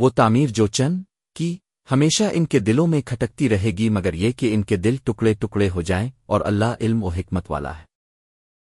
وہ تعمیر جو چن کی ہمیشہ ان کے دلوں میں کھٹکتی رہے گی مگر یہ کہ ان کے دل ٹکڑے ٹکڑے ہو جائیں اور اللہ علم و حکمت والا ہے۔